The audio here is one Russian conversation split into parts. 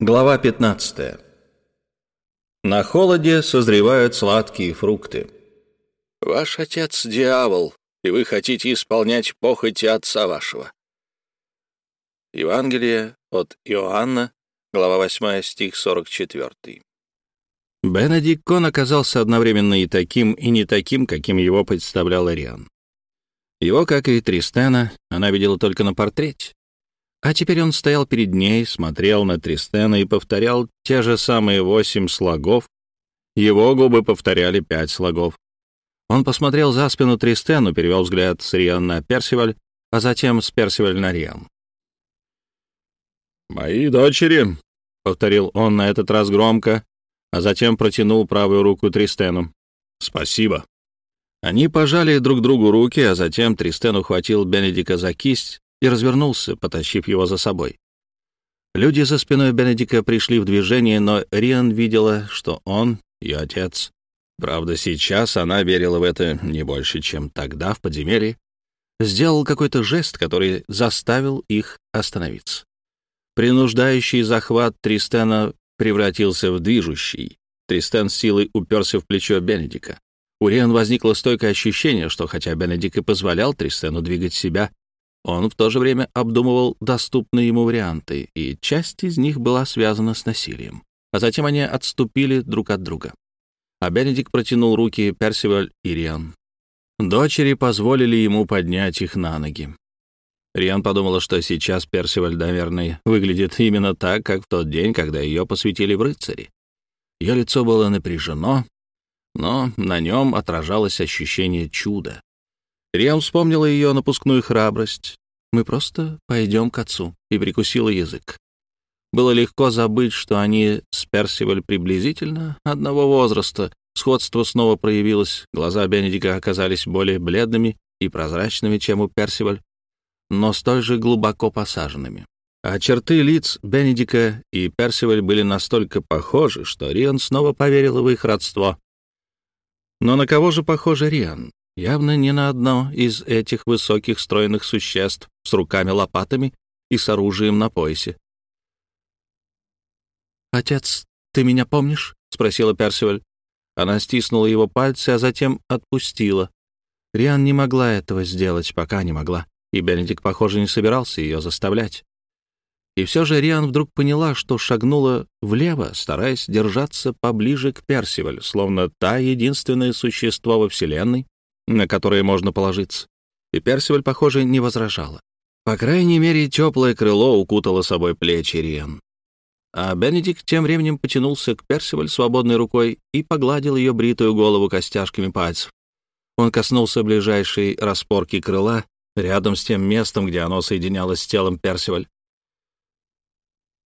Глава 15. На холоде созревают сладкие фрукты. Ваш отец — дьявол, и вы хотите исполнять похоти отца вашего. Евангелие от Иоанна, глава 8, стих 44. Бенедикт Кон оказался одновременно и таким, и не таким, каким его представлял Ариан. Его, как и Тристена, она видела только на портрете. А теперь он стоял перед ней, смотрел на Тристена и повторял те же самые восемь слогов. Его губы повторяли пять слогов. Он посмотрел за спину Тристену, перевел взгляд с Риан на Персиваль, а затем с Персиваль на Риан. «Мои дочери», — повторил он на этот раз громко, а затем протянул правую руку Тристену. «Спасибо». Они пожали друг другу руки, а затем Тристен ухватил Бенедика за кисть и развернулся, потащив его за собой. Люди за спиной Бенедика пришли в движение, но Риан видела, что он — ее отец. Правда, сейчас она верила в это не больше, чем тогда в подземелье. Сделал какой-то жест, который заставил их остановиться. Принуждающий захват Тристена превратился в движущий. Тристен силой уперся в плечо Бенедика. У Риан возникло стойкое ощущение, что хотя Бенедик и позволял Тристену двигать себя, он в то же время обдумывал доступные ему варианты, и часть из них была связана с насилием. А затем они отступили друг от друга. А Бенедикт протянул руки Персиваль и Риан. Дочери позволили ему поднять их на ноги. Риан подумала, что сейчас Персиваль, наверное, выглядит именно так, как в тот день, когда ее посвятили в рыцари. Ее лицо было напряжено, но на нем отражалось ощущение чуда. Риам вспомнила ее напускную храбрость. «Мы просто пойдем к отцу», и прикусила язык. Было легко забыть, что они с Персиваль приблизительно одного возраста. Сходство снова проявилось, глаза Бенедика оказались более бледными и прозрачными, чем у Персиваль, но столь же глубоко посаженными. А черты лиц Бенедика и Персиваль были настолько похожи, что Риан снова поверила в их родство. Но на кого же похожа Риан? Явно не на одно из этих высоких стройных существ с руками-лопатами и с оружием на поясе. «Отец, ты меня помнишь?» — спросила Персиваль. Она стиснула его пальцы, а затем отпустила. Риан не могла этого сделать, пока не могла, и Бенедикт, похоже, не собирался ее заставлять. И все же Риан вдруг поняла, что шагнула влево, стараясь держаться поближе к Персиваль, словно та единственное существо во Вселенной, на которые можно положиться. И Персиваль, похоже, не возражала. По крайней мере, теплое крыло укутало собой плечи Риан. А Бенедикт тем временем потянулся к Персиваль свободной рукой и погладил ее бритую голову костяшками пальцев. Он коснулся ближайшей распорки крыла, рядом с тем местом, где оно соединялось с телом Персиваль.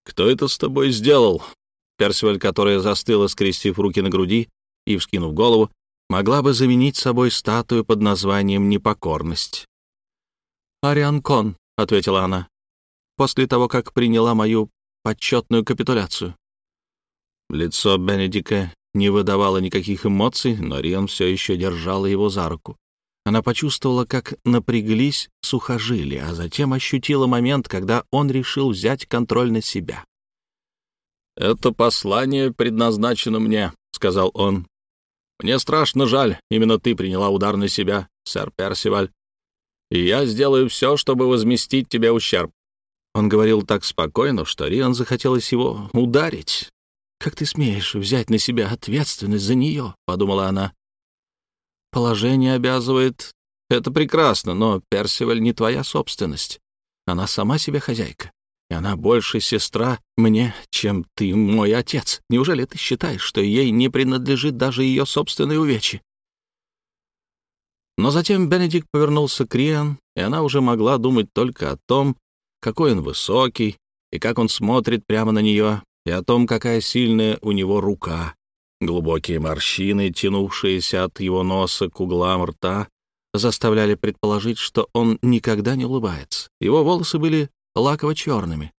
«Кто это с тобой сделал?» Персиваль, которая застыла, скрестив руки на груди и вскинув голову, могла бы заменить собой статую под названием «Непокорность». «Ариан Кон», — ответила она, — «после того, как приняла мою почетную капитуляцию». Лицо Бенедика не выдавало никаких эмоций, но Риан все еще держала его за руку. Она почувствовала, как напряглись сухожилия, а затем ощутила момент, когда он решил взять контроль на себя. «Это послание предназначено мне», — сказал он. Мне страшно жаль, именно ты приняла удар на себя, сэр Персиваль. И я сделаю все, чтобы возместить тебе ущерб». Он говорил так спокойно, что Риан захотелось его ударить. «Как ты смеешь взять на себя ответственность за нее?» — подумала она. «Положение обязывает. Это прекрасно, но Персиваль не твоя собственность. Она сама себе хозяйка она больше сестра мне, чем ты мой отец. Неужели ты считаешь, что ей не принадлежит даже ее собственное увечье?» Но затем Бенедикт повернулся к Риан, и она уже могла думать только о том, какой он высокий, и как он смотрит прямо на нее, и о том, какая сильная у него рука. Глубокие морщины, тянувшиеся от его носа к углам рта, заставляли предположить, что он никогда не улыбается. Его волосы были лаково-черными.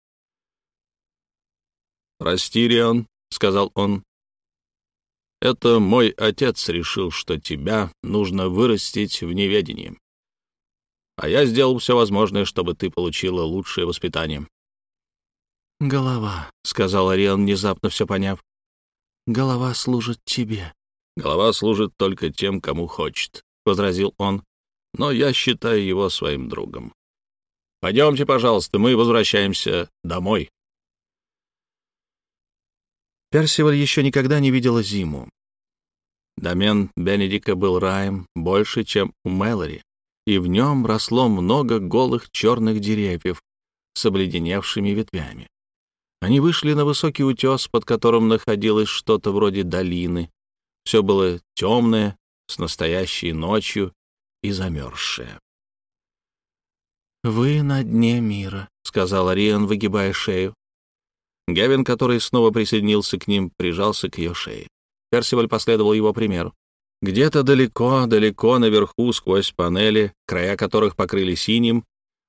«Прости, Риан», — сказал он. «Это мой отец решил, что тебя нужно вырастить в неведении. А я сделал все возможное, чтобы ты получила лучшее воспитание». «Голова», — сказал Ариан, внезапно все поняв. «Голова служит тебе». «Голова служит только тем, кому хочет», — возразил он. «Но я считаю его своим другом. Пойдемте, пожалуйста, мы возвращаемся домой». Персиваль еще никогда не видела зиму. Домен Бенедика был раем больше, чем у Мэлори, и в нем росло много голых черных деревьев с обледеневшими ветвями. Они вышли на высокий утес, под которым находилось что-то вроде долины. Все было темное, с настоящей ночью и замерзшее. «Вы на дне мира», — сказал Ариан, выгибая шею. Гевин, который снова присоединился к ним, прижался к ее шее. Персиваль последовал его примеру. Где-то далеко, далеко наверху, сквозь панели, края которых покрыли синим,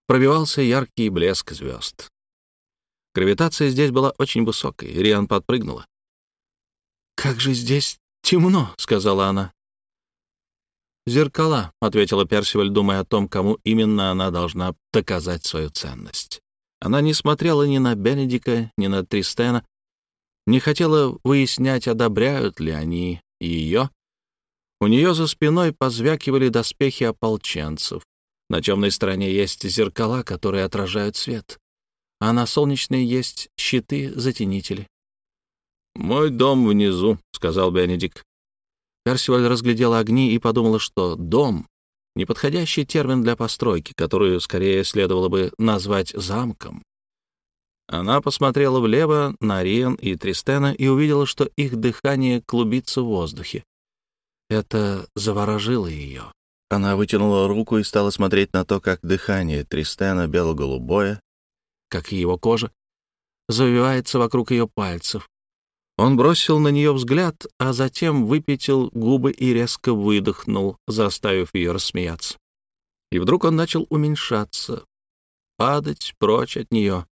пробивался яркий блеск звезд. Гравитация здесь была очень высокой, Риан подпрыгнула. «Как же здесь темно», — сказала она. «Зеркала», — ответила Персиваль, думая о том, кому именно она должна доказать свою ценность. Она не смотрела ни на Бенедика, ни на Тристена, не хотела выяснять, одобряют ли они ее. У нее за спиной позвякивали доспехи ополченцев. На темной стороне есть зеркала, которые отражают свет, а на солнечной есть щиты-затенители. «Мой дом внизу», — сказал Бенедик. Персиваль разглядела огни и подумала, что «дом» — неподходящий термин для постройки, которую скорее следовало бы назвать замком. Она посмотрела влево на Риан и Тристена и увидела, что их дыхание клубится в воздухе. Это заворожило ее. Она вытянула руку и стала смотреть на то, как дыхание Тристена бело-голубое, как и его кожа, завивается вокруг ее пальцев. Он бросил на нее взгляд, а затем выпятил губы и резко выдохнул, заставив ее рассмеяться. И вдруг он начал уменьшаться, падать прочь от нее.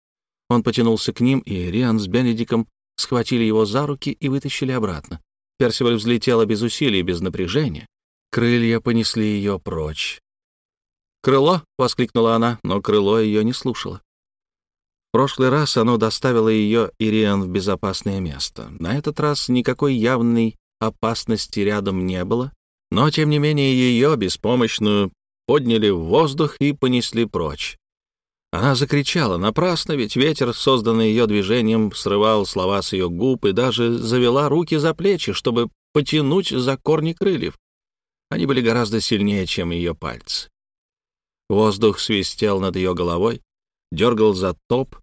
Он потянулся к ним, и Риан с Бенедиком схватили его за руки и вытащили обратно. Персиваль взлетела без усилий, без напряжения. Крылья понесли ее прочь. «Крыло!» — воскликнула она, но крыло ее не слушало. В прошлый раз оно доставило ее Ириан в безопасное место. На этот раз никакой явной опасности рядом не было, но, тем не менее, ее, беспомощную, подняли в воздух и понесли прочь. Она закричала, напрасно, ведь ветер, созданный ее движением, срывал слова с ее губ и даже завела руки за плечи, чтобы потянуть за корни крыльев. Они были гораздо сильнее, чем ее пальцы. Воздух свистел над ее головой, дергал за топ.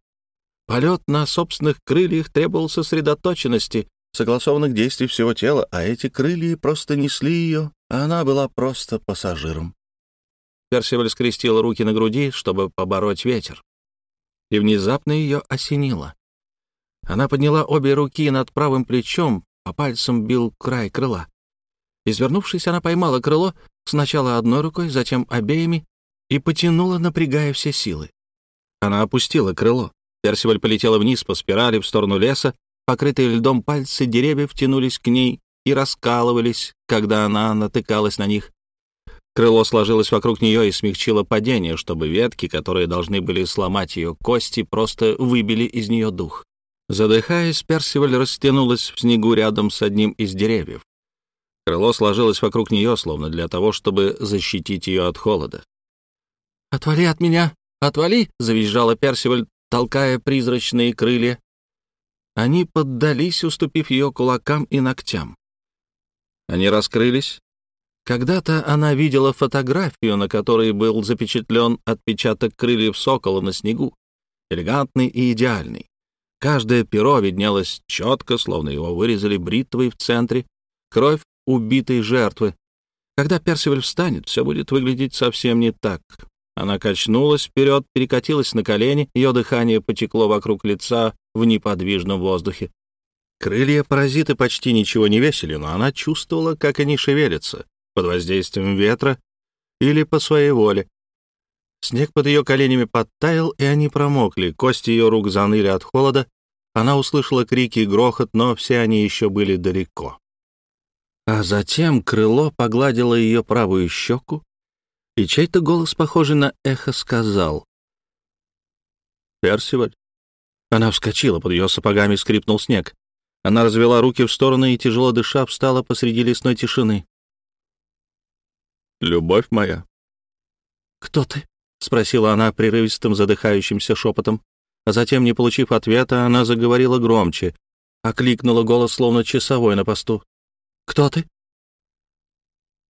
Полет на собственных крыльях требовал сосредоточенности, согласованных действий всего тела, а эти крылья просто несли ее, а она была просто пассажиром. Персиваль скрестила руки на груди, чтобы побороть ветер. И внезапно ее осенило. Она подняла обе руки над правым плечом, по пальцам бил край крыла. Извернувшись, она поймала крыло сначала одной рукой, затем обеими и потянула, напрягая все силы. Она опустила крыло. Персиваль полетела вниз по спирали в сторону леса, покрытые льдом пальцы деревьев тянулись к ней и раскалывались, когда она натыкалась на них. Крыло сложилось вокруг нее и смягчило падение, чтобы ветки, которые должны были сломать ее кости, просто выбили из нее дух. Задыхаясь, Персиваль растянулась в снегу рядом с одним из деревьев. Крыло сложилось вокруг нее, словно для того, чтобы защитить ее от холода. «Отвали от меня! Отвали!» — завизжала Персиваль, толкая призрачные крылья. Они поддались, уступив ее кулакам и ногтям. Они раскрылись, когда-то она видела фотографию, на которой был запечатлен отпечаток крыльев сокола на снегу, элегантный и идеальный. Каждое перо виднелось четко, словно его вырезали бритвой в центре, кровь убитой жертвы. Когда Персиваль встанет, все будет выглядеть совсем не так. Она качнулась вперед, перекатилась на колени, ее дыхание потекло вокруг лица в неподвижном воздухе. Крылья паразиты почти ничего не весили, но она чувствовала, как они шевелятся, под воздействием ветра или по своей воле. Снег под ее коленями подтаял, и они промокли, кости ее рук заныли от холода. Она услышала крики и грохот, но все они еще были далеко. А затем крыло погладило ее правую щеку, и чей-то голос, похожий на эхо, сказал. «Персиваль, Она вскочила, под ее сапогами скрипнул снег. Она развела руки в стороны и, тяжело дыша, встала посреди лесной тишины. «Любовь моя». «Кто ты?» — спросила она прерывистым, задыхающимся шепотом. А затем, не получив ответа, она заговорила громче, окликнула голос, словно часовой на посту. «Кто ты?»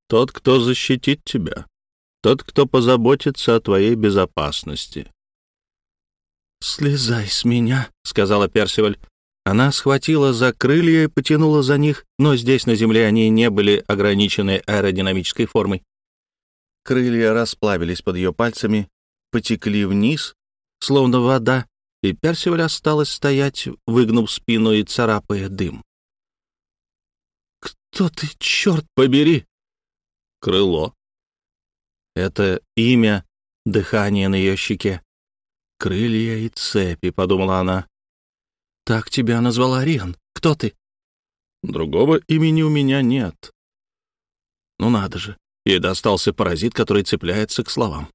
«Тот, кто защитит тебя. Тот, кто позаботится о твоей безопасности». «Слезай с меня», — сказала Персиваль. Она схватила за крылья и потянула за них, но здесь, на земле, они не были ограничены аэродинамической формой. Крылья расплавились под ее пальцами, потекли вниз, словно вода, и Персиваль осталась стоять, выгнув спину и царапая дым. «Кто ты, черт побери?» «Крыло». Это имя, дыхание на ее щеке. «Крылья и цепи», — подумала она. «Так тебя назвала Риан. Кто ты?» «Другого имени у меня нет». «Ну надо же». Ей достался паразит, который цепляется к словам.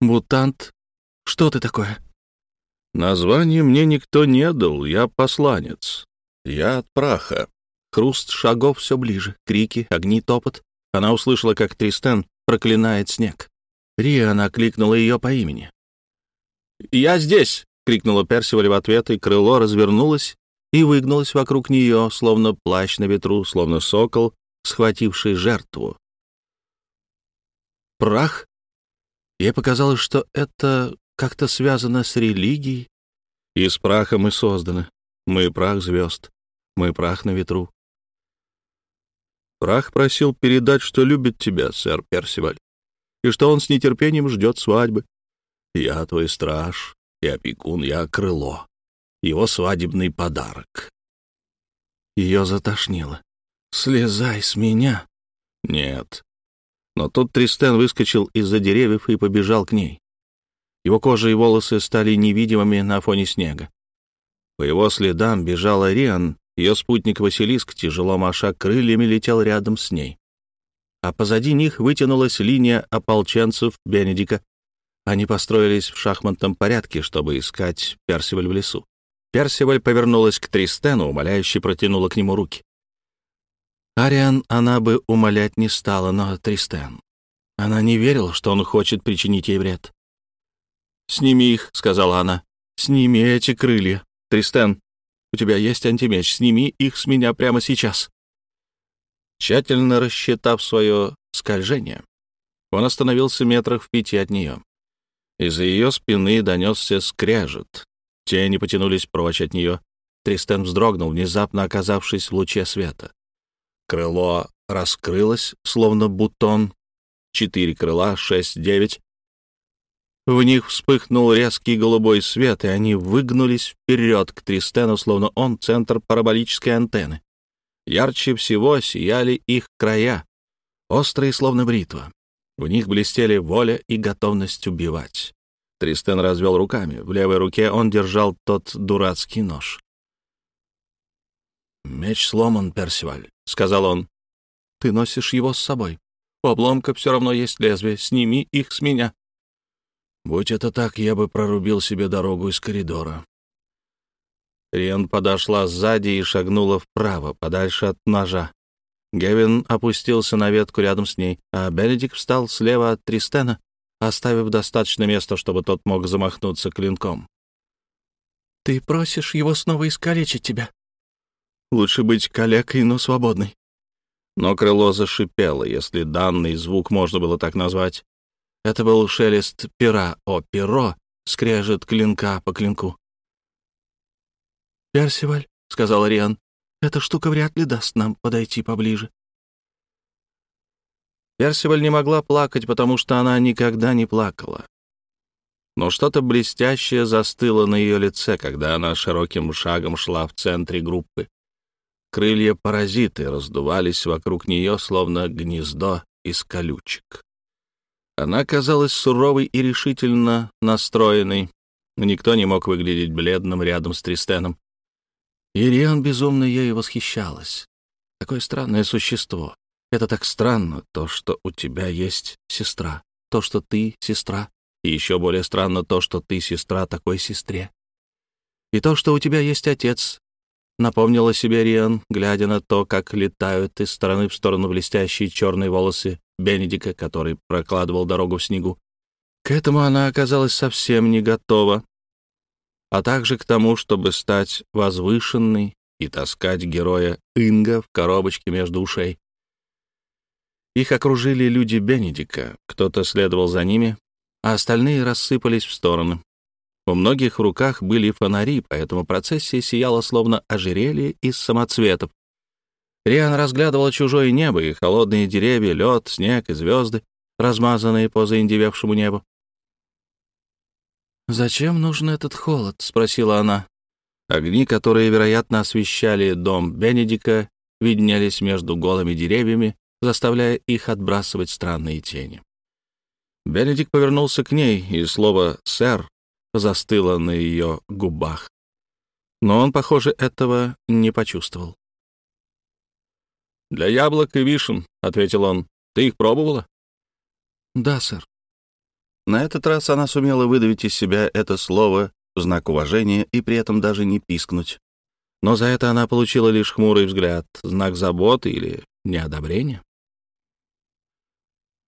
«Мутант? Что ты такое?» «Название мне никто не дал, я посланец. Я от праха». Хруст шагов все ближе, крики, огни, топот. Она услышала, как Тристен проклинает снег. Риан окликнула ее по имени. «Я здесь!» — крикнула Персиваль в ответ, и крыло развернулось и выгнулось вокруг нее, словно плащ на ветру, словно сокол, схвативший жертву. Прах? Ей показалось, что это как-то связано с религией. И с прахом мы созданы. Мы прах звезд. Мы прах на ветру. Прах просил передать, что любит тебя, сэр Персиваль, и что он с нетерпением ждет свадьбы. Я твой страж, и опекун, я крыло. Его свадебный подарок. Ее затошнило. «Слезай с меня!» «Нет». Но тут Тристен выскочил из-за деревьев и побежал к ней. Его кожа и волосы стали невидимыми на фоне снега. По его следам бежала Риан, ее спутник Василиск, тяжело маша крыльями, летел рядом с ней. А позади них вытянулась линия ополченцев Бенедика они построились в шахматном порядке, чтобы искать Персиваль в лесу. Персиваль повернулась к Тристену, умоляюще протянула к нему руки. Ариан она бы умолять не стала, но Тристен... Она не верила, что он хочет причинить ей вред. «Сними их», — сказала она. «Сними эти крылья. Тристен, у тебя есть антимеч. Сними их с меня прямо сейчас». Тщательно рассчитав свое скольжение, он остановился метрах в пяти от нее. Из-за ее спины донесся скрежет. Тени потянулись прочь от нее. Тристен вздрогнул, внезапно оказавшись в луче света. Крыло раскрылось, словно бутон. Четыре крыла, шесть, девять. В них вспыхнул резкий голубой свет, и они выгнулись вперед к Тристену, словно он центр параболической антенны. Ярче всего сияли их края, острые, словно бритва. В них блестели воля и готовность убивать. Тристен развел руками. В левой руке он держал тот дурацкий нож. «Меч сломан, Персиваль», — сказал он. «Ты носишь его с собой. У обломка все равно есть лезвие. Сними их с меня». «Будь это так, я бы прорубил себе дорогу из коридора». Риан подошла сзади и шагнула вправо, подальше от ножа. Гевин опустился на ветку рядом с ней, а Бенедикт встал слева от Тристена, оставив достаточно места, чтобы тот мог замахнуться клинком. «Ты просишь его снова искалечить тебя?» «Лучше быть калекой, но свободной». Но крыло зашипело, если данный звук можно было так назвать. Это был шелест пера, о, перо скрежет клинка по клинку. «Персиваль», — сказал Риан, эта штука вряд ли даст нам подойти поближе. Персиваль не могла плакать, потому что она никогда не плакала. Но что-то блестящее застыло на ее лице, когда она широким шагом шла в центре группы. Крылья-паразиты раздувались вокруг нее, словно гнездо из колючек. Она казалась суровой и решительно настроенной. Никто не мог выглядеть бледным рядом с Тристеном. Ириан безумно ею восхищалась. Такое странное существо. Это так странно, то, что у тебя есть сестра, то, что ты сестра, И еще более странно то, что ты сестра такой сестре. И то, что у тебя есть отец, напомнила себе Риан, глядя на то, как летают из стороны в сторону блестящие черные волосы Бенедика, который прокладывал дорогу в снегу. К этому она оказалась совсем не готова, а также к тому, чтобы стать возвышенной и таскать героя Инга в коробочке между ушей. Их окружили люди Бенедика, кто-то следовал за ними, а остальные рассыпались в стороны. У многих в руках были фонари, поэтому процессия сияла словно ожерелье из самоцветов. Риан разглядывала чужое небо и холодные деревья, лед, снег и звезды, размазанные по заиндевевшему небу. «Зачем нужен этот холод?» — спросила она. Огни, которые, вероятно, освещали дом Бенедика, виднелись между голыми деревьями, заставляя их отбрасывать странные тени. Бенедик повернулся к ней, и слово «сэр» застыло на ее губах. Но он, похоже, этого не почувствовал. «Для яблок и вишен», — ответил он. «Ты их пробовала?» «Да, сэр». На этот раз она сумела выдавить из себя это слово в знак уважения и при этом даже не пискнуть. Но за это она получила лишь хмурый взгляд, знак заботы или неодобрения.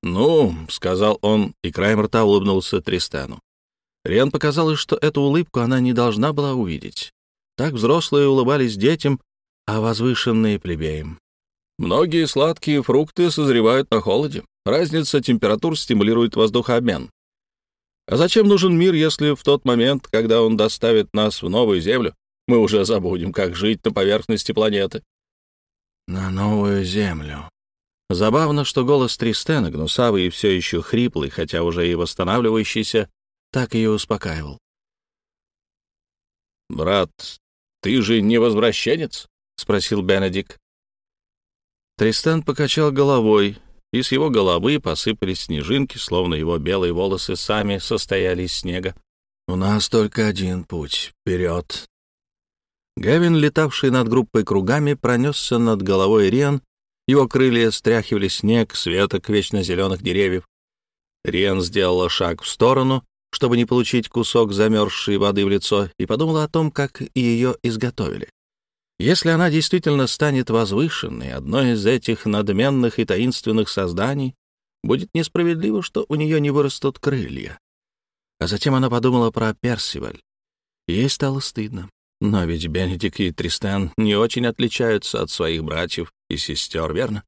«Ну», — сказал он, и краем рта улыбнулся Тристану. Риан показалось, что эту улыбку она не должна была увидеть. Так взрослые улыбались детям, а возвышенные — плебеям. «Многие сладкие фрукты созревают на холоде. Разница температур стимулирует воздухообмен. А зачем нужен мир, если в тот момент, когда он доставит нас в новую Землю, мы уже забудем, как жить на поверхности планеты?» «На новую Землю», Забавно, что голос Тристена, гнусавый и все еще хриплый, хотя уже и восстанавливающийся, так ее успокаивал. «Брат, ты же не возвращенец?» — спросил Бенедик. Тристан покачал головой, и с его головы посыпались снежинки, словно его белые волосы сами состояли из снега. «У нас только один путь — вперед!» Гавин, летавший над группой кругами, пронесся над головой Риан. Его крылья стряхивали снег с веток вечно зеленых деревьев. Риан сделала шаг в сторону, чтобы не получить кусок замерзшей воды в лицо, и подумала о том, как ее изготовили. Если она действительно станет возвышенной, одной из этих надменных и таинственных созданий, будет несправедливо, что у нее не вырастут крылья. А затем она подумала про Персиваль. Ей стало стыдно. Но ведь Бенедик и Тристан не очень отличаются от своих братьев и сестер, верно?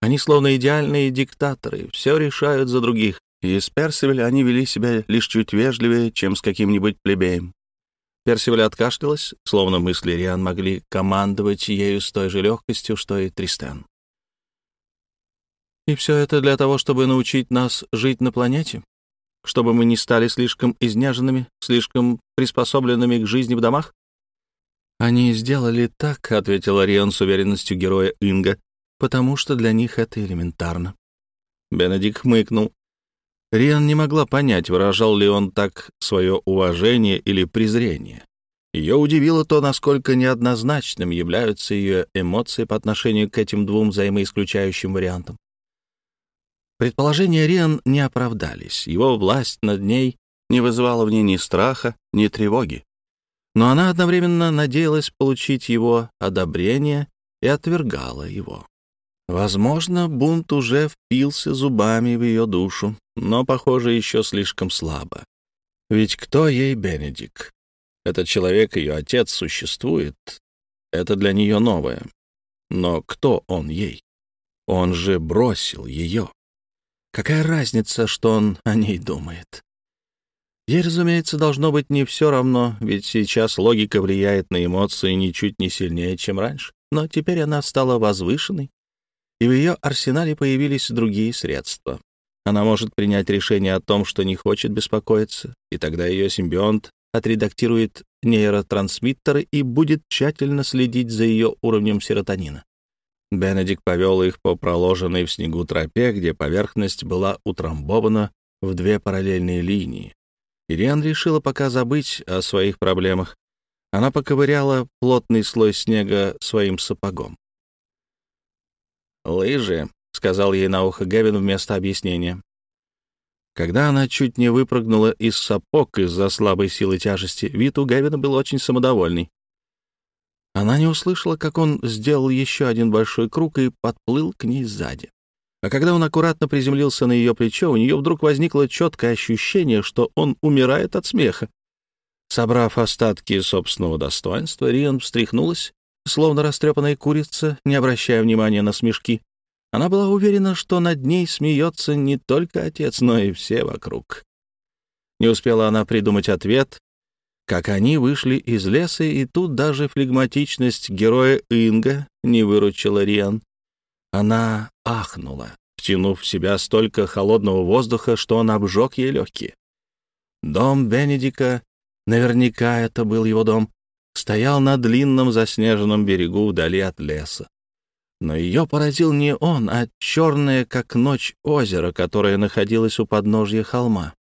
Они словно идеальные диктаторы, все решают за других, и с Персиваль они вели себя лишь чуть вежливее, чем с каким-нибудь плебеем. Персиваль откашлялась, словно мысли Риан могли командовать ею с той же легкостью, что и Тристан. «И все это для того, чтобы научить нас жить на планете? Чтобы мы не стали слишком изнеженными, слишком приспособленными к жизни в домах?» «Они сделали так», — ответила Риан с уверенностью героя Инга, «потому что для них это элементарно». Бенедикт хмыкнул. Риан не могла понять, выражал ли он так свое уважение или презрение. Ее удивило то, насколько неоднозначным являются ее эмоции по отношению к этим двум взаимоисключающим вариантам. Предположения Риан не оправдались. Его власть над ней не вызывала в ней ни страха, ни тревоги. Но она одновременно надеялась получить его одобрение и отвергала его. Возможно, бунт уже впился зубами в ее душу, но, похоже, еще слишком слабо. Ведь кто ей Бенедик? Этот человек, ее отец, существует. Это для нее новое. Но кто он ей? Он же бросил ее. Какая разница, что он о ней думает? Ей, разумеется, должно быть не все равно, ведь сейчас логика влияет на эмоции ничуть не сильнее, чем раньше. Но теперь она стала возвышенной, и в ее арсенале появились другие средства. Она может принять решение о том, что не хочет беспокоиться, и тогда ее симбионт отредактирует нейротрансмиттеры и будет тщательно следить за ее уровнем серотонина. Бенедик повел их по проложенной в снегу тропе, где поверхность была утрамбована в две параллельные линии. Ириан решила пока забыть о своих проблемах. Она поковыряла плотный слой снега своим сапогом. «Лыжи», — сказал ей на ухо Гевин вместо объяснения. Когда она чуть не выпрыгнула из сапог из-за слабой силы тяжести, вид у Гевина был очень самодовольный. Она не услышала, как он сделал еще один большой круг и подплыл к ней сзади. А когда он аккуратно приземлился на ее плечо, у нее вдруг возникло четкое ощущение, что он умирает от смеха. Собрав остатки собственного достоинства, Риан встряхнулась, словно растрепанная курица, не обращая внимания на смешки. Она была уверена, что над ней смеется не только отец, но и все вокруг. Не успела она придумать ответ, как они вышли из леса, и тут даже флегматичность героя Инга не выручила Риан. Она ахнула, втянув в себя столько холодного воздуха, что он обжег ей легкие. Дом Бенедика, наверняка это был его дом, стоял на длинном заснеженном берегу вдали от леса. Но ее поразил не он, а черное, как ночь, озеро, которое находилось у подножья холма.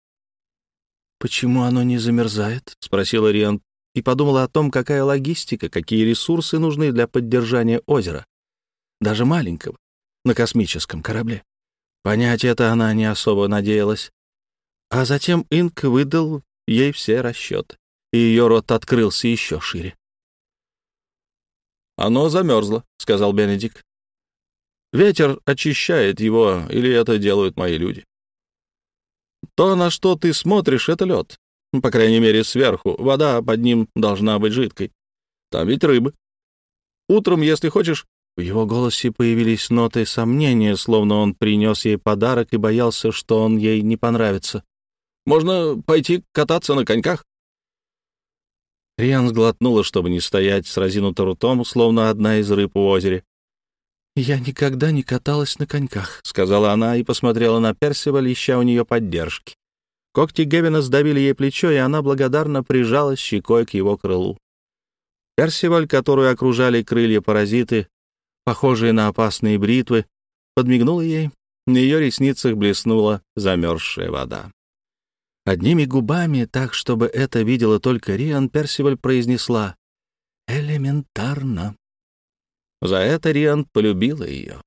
«Почему оно не замерзает?» — спросила Риан и подумала о том, какая логистика, какие ресурсы нужны для поддержания озера, даже маленького, на космическом корабле. Понять это она не особо надеялась. А затем Инк выдал ей все расчеты, и ее рот открылся еще шире. «Оно замерзло», — сказал Бенедикт. Ветер очищает его, или это делают мои люди. То, на что ты смотришь, — это лед. По крайней мере, сверху. Вода под ним должна быть жидкой. Там ведь рыбы. Утром, если хочешь... В его голосе появились ноты сомнения, словно он принес ей подарок и боялся, что он ей не понравится. Можно пойти кататься на коньках. Риан сглотнула, чтобы не стоять с разинутым ртом, словно одна из рыб в озере. «Я никогда не каталась на коньках», — сказала она и посмотрела на Персиваль, ища у нее поддержки. Когти Гевина сдавили ей плечо, и она благодарно прижалась щекой к его крылу. Персиваль, которую окружали крылья-паразиты, похожие на опасные бритвы, подмигнула ей, на ее ресницах блеснула замерзшая вода. Одними губами, так, чтобы это видела только Риан, Персиваль произнесла «элементарно». За это Риан полюбила ее.